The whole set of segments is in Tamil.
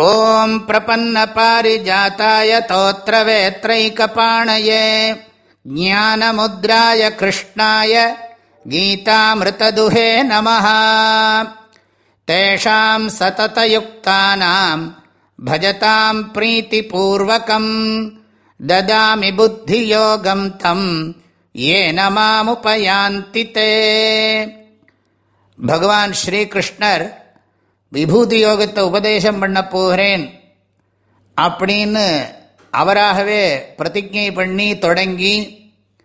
ॐ प्रपन्नपारिजाताय तोत्रवेत्रैकपाणये ज्ञानमुद्राय कृष्णाय गीतामृतदुहे नमः तेषाम् सततयुक्तानाम् भजताम् प्रीतिपूर्वकम् ददामि बुद्धियोगम् तम् येन मामुपयान्ति ते भगवान् श्रीकृष्णर् விபூதி யோகத்தை உபதேசம் பண்ண போகிறேன் அப்படின்னு அவராகவே பிரதிஜை பண்ணி தொடங்கி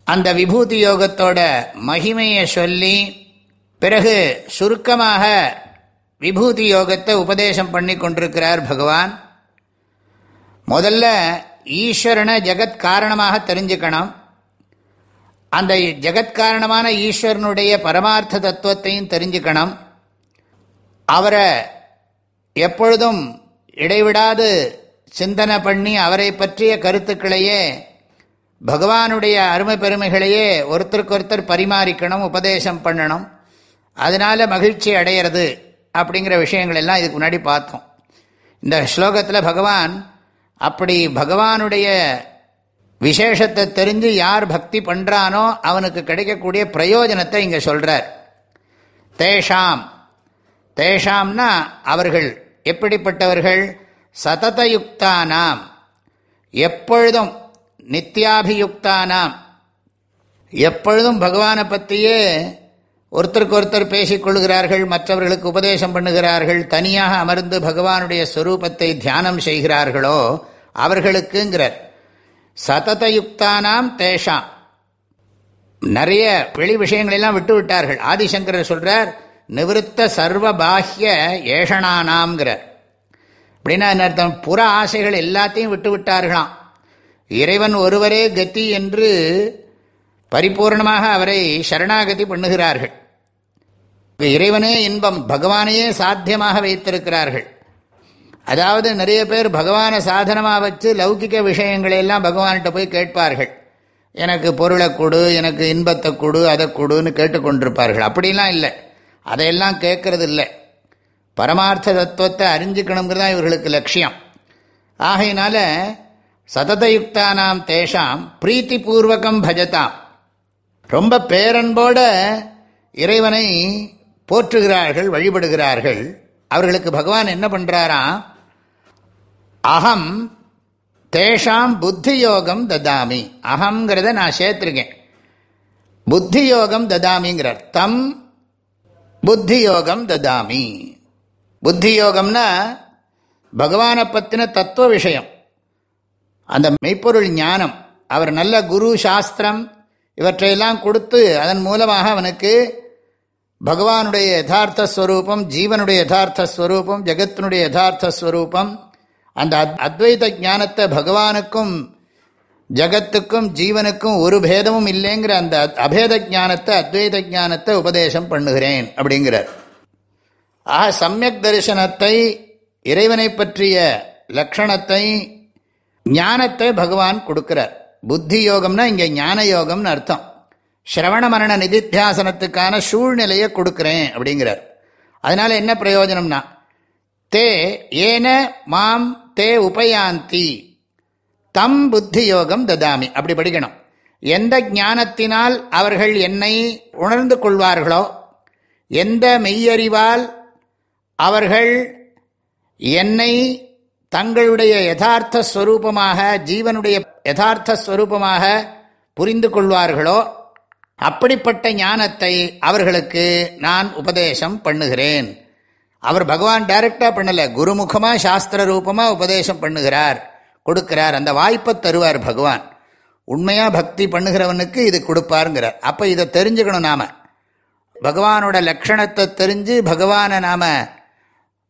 அந்த விபூதி யோகத்தோட மகிமையை சொல்லி பிறகு சுருக்கமாக விபூதி யோகத்தை உபதேசம் பண்ணி கொண்டிருக்கிறார் பகவான். முதல்ல ஈஸ்வரனை ஜெகத் காரணமாக தெரிஞ்சுக்கணும். அந்த ஜெகத்காரணமான ஈஸ்வரனுடைய பரமார்த்த தத்துவத்தையும் தெரிஞ்சுக்கணும். அவரை எப்பொழுதும் இடைவிடாது சிந்தனை பண்ணி அவரை பற்றிய கருத்துக்களையே பகவானுடைய அருமை பெருமைகளையே ஒருத்தருக்கொருத்தர் பரிமாறிக்கணும் உபதேசம் பண்ணணும். அதனால் மகிழ்ச்சி அடையிறது அப்படிங்கிற விஷயங்கள் எல்லாம் இதுக்கு முன்னாடி பார்த்தோம். இந்த ஸ்லோகத்தில் பகவான் அப்படி பகவானுடைய விசேஷத்தை தெரிஞ்சு யார் பக்தி பண்ணுறானோ அவனுக்கு கிடைக்கக்கூடிய பிரயோஜனத்தை இங்கே சொல்கிறார் தேஷாம். தேஷாம்னா அவர்கள் எப்படிப்பட்டவர்கள்? சததயுக்தானாம். எப்பொழுதும் நித்யாபியுக்தானாம். எப்பொழுதும் பகவானை பற்றியே ஒருத்தருக்கு ஒருத்தர் பேசிக்கொள்கிறார்கள் மற்றவர்களுக்கு உபதேசம் பண்ணுகிறார்கள் தனியாக அமர்ந்து பகவானுடைய ஸ்வரூபத்தை தியானம் செய்கிறார்களோ அவர்களுக்குங்கிறார். சததயுக்தானாம் தேஷாம். நிறைய வெளி விஷயங்களெல்லாம் விட்டு விட்டார்கள் ஆதிசங்கரர் சொல்றார் நிவிருத்த சர்வ பாஹ்ய ஏஷணானாம்ங்கிறார் அப்படின்னா என்ன அர்த்தம்? புற ஆசைகள் எல்லாத்தையும் விட்டு விட்டார்களாம். இறைவன் ஒருவரே கத்தி என்று பரிபூர்ணமாக அவரை சரணாகதி பண்ணுகிறார்கள். இறைவனே இன்பம் பகவானையே சாத்தியமாக வைத்திருக்கிறார்கள். அதாவது நிறைய பேர் பகவானை சாதனமாக வச்சு லௌகிக விஷயங்களை எல்லாம் பகவான்கிட்ட போய் கேட்பார்கள். எனக்கு பொருளை கொடு எனக்கு இன்பத்தை கொடு அதை கொடுன்னு கேட்டுக்கொண்டிருப்பார்கள். அப்படிலாம் இல்லை. அதையெல்லாம் கேட்கறது இல்லை பரமார்த்த தத்துவத்தை அறிஞ்சுக்கணுங்கிறது தான் இவர்களுக்கு லட்சியம். ஆகையினால சததயுக்தானாம் தேஷாம் பிரீத்தி பூர்வகம் பஜதாம். ரொம்ப பேரன்போட இறைவனை போற்றுகிறார்கள் வழிபடுகிறார்கள். அவர்களுக்கு பகவான் என்ன பண்ணுறாராம் அகம் தேஷாம் புத்தி யோகம் ததாமி. அகங்கிறத நான் சேர்த்துருக்கேன். புத்தி யோகம் ததாமிங்கிறார். தம் புத்தி யோகம் ததாமி. புத்தி யோகம்னா பகவானை பற்றின தத்துவ விஷயம். அந்த மெய்ப்பொருள் ஞானம். அவர் நல்ல குரு சாஸ்திரம் இவற்றையெல்லாம் கொடுத்து அதன் மூலமாக அவனுக்கு பகவானுடைய யதார்த்த ஸ்வரூபம் ஜீவனுடைய யதார்த்த ஸ்வரூபம் ஜெகத்தினுடைய யதார்த்த ஸ்வரூபம் அந்த அத்வைத ஞானத்தை பகவானுக்கும் ஜகத்துக்கும் ஜீவனுக்கும் ஒரு பேதமும் இல்லைங்கிற அந்த அபேத ஜானத்தை அத்வைத ஜானத்தை உபதேசம் பண்ணுகிறேன் அப்படிங்கிறார். ஆக சமயக் தரிசனத்தை இறைவனை பற்றிய லக்ஷணத்தை ஞானத்தை பகவான் கொடுக்கிறார். புத்தி யோகம்னா இங்கே ஞான யோகம்னு அர்த்தம். ஸ்ரவண மரண நிதித்தியாசனத்துக்கான சூழ்நிலையை கொடுக்குறேன் அப்படிங்கிறார். அதனால் என்ன பிரயோஜனம்னா தே ஏன மாம் தே உபயாந்தி. தம் புத்தி யோகம் ததாமி. அப்படி படிக்கணும். எந்த ஞானத்தினால் அவர்கள் என்னை உணர்ந்து கொள்வார்களோ எந்த மெய்யறிவால் அவர்கள் என்னை தங்களுடைய யதார்த்த ஸ்வரூபமாக ஜீவனுடைய யதார்த்த ஸ்வரூபமாக புரிந்து கொள்வார்களோ அப்படிப்பட்ட ஞானத்தை அவர்களுக்கு நான் உபதேசம் பண்ணுகிறேன். அவர் பகவான் டைரக்டாக பண்ணல. குருமுகமாக சாஸ்திர ரூபமாக உபதேசம் பண்ணுகிறார். கொடுக்கிறார் அந்த வாய்ப்பை தருவார் பகவான். உண்மையாக பக்தி பண்ணுகிறவனுக்கு இது கொடுப்பாருங்கிறார். அப்போ இதை தெரிஞ்சுக்கணும் நாம். பகவானோட லக்ஷணத்தை தெரிஞ்சு பகவானை நாம்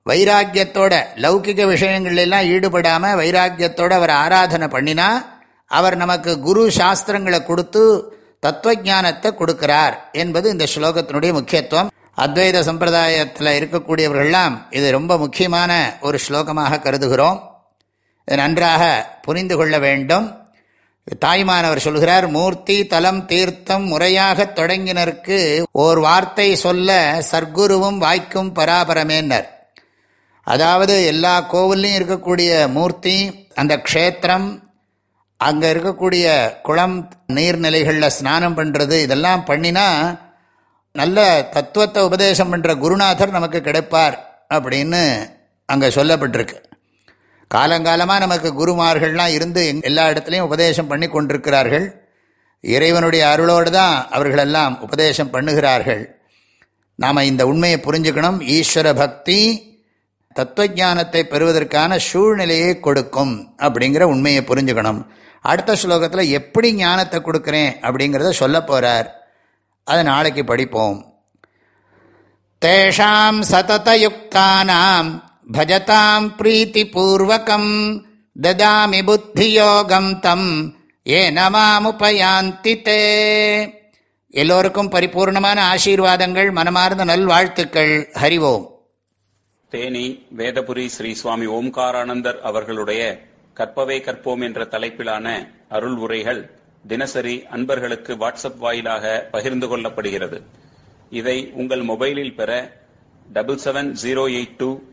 வைராக்கியத்தோட லௌகிக விஷயங்கள்லாம் ஈடுபடாமல் வைராக்கியத்தோடு அவர் ஆராதனை பண்ணினா அவர் நமக்கு குரு சாஸ்திரங்களை கொடுத்து தத்துவஜானத்தை கொடுக்கிறார் என்பது இந்த ஸ்லோகத்தினுடைய முக்கியத்துவம். அத்வைத சம்பிரதாயத்தில் இருக்கக்கூடியவர்கள்லாம் இது ரொம்ப முக்கியமான ஒரு ஸ்லோகமாக கருதுகிறோம். நன்றாக புரிந்து கொள்ள வேண்டும். தாய்மானவர் சொல்கிறார் மூர்த்தி தலம் தீர்த்தம் முறையாக தொடங்கினருக்கு ஓர் வார்த்தை சொல்ல சர்க்குருவும் வாய்க்கும் பராபரமேனர் அதாவது எல்லா கோவில்லையும் இருக்கக்கூடிய மூர்த்தி அந்த க்ஷேத்திரம் அங்கே இருக்கக்கூடிய குளம் நீர்நிலைகளில் ஸ்நானம் பண்ணுறது இதெல்லாம் பண்ணினா நல்ல தத்துவத்தை உபதேசம் பண்ணுற குருநாதர் நமக்கு கிடைப்பார் அப்படின்னு அங்கே சொல்லப்பட்டிருக்கு. காலங்காலமாக நமக்கு குருமார்கள்லாம் இருந்து எல்லா இடத்துலையும் உபதேசம் பண்ணி கொண்டிருக்கிறார்கள். இறைவனுடைய அருளோடு தான் அவர்களெல்லாம் உபதேசம் பண்ணுகிறார்கள். நாம் இந்த உண்மையை புரிஞ்சுக்கணும். ஈஸ்வர பக்தி தத்துவஜானத்தை பெறுவதற்கான சூழ்நிலையை கொடுக்கும் அப்படிங்கிற உண்மையை புரிஞ்சுக்கணும். அடுத்த ஸ்லோகத்தில் எப்படி ஞானத்தை கொடுக்குறேன் அப்படிங்கிறத சொல்ல போகிறார் அதை நாளைக்கு படிப்போம். தேஷாம் சததயுக்தானாம் பஜதாம் பிரீத்திபூர்வகம் ததாமி புத்தியோகம் தம் ஏ நமாமுபயாந்தி தே எல்லோருக்கும் பரிபூர்ணமான ஆசீர்வாதங்கள் மனமார்ந்த நல்வாழ்த்துக்கள். ஹரிவோம் தேனி வேதபுரி ஸ்ரீ சுவாமி ஓம்காரானந்தர் அவர்களுடைய கற்பவே கற்போம் என்ற தலைப்பிலான அருள் உரைகள் தினசரி அன்பர்களுக்கு வாட்ஸ்அப் வாயிலாக பகிர்ந்து கொள்ளப்படுகிறது. இதை உங்கள் மொபைலில் பெற double seven zero eight two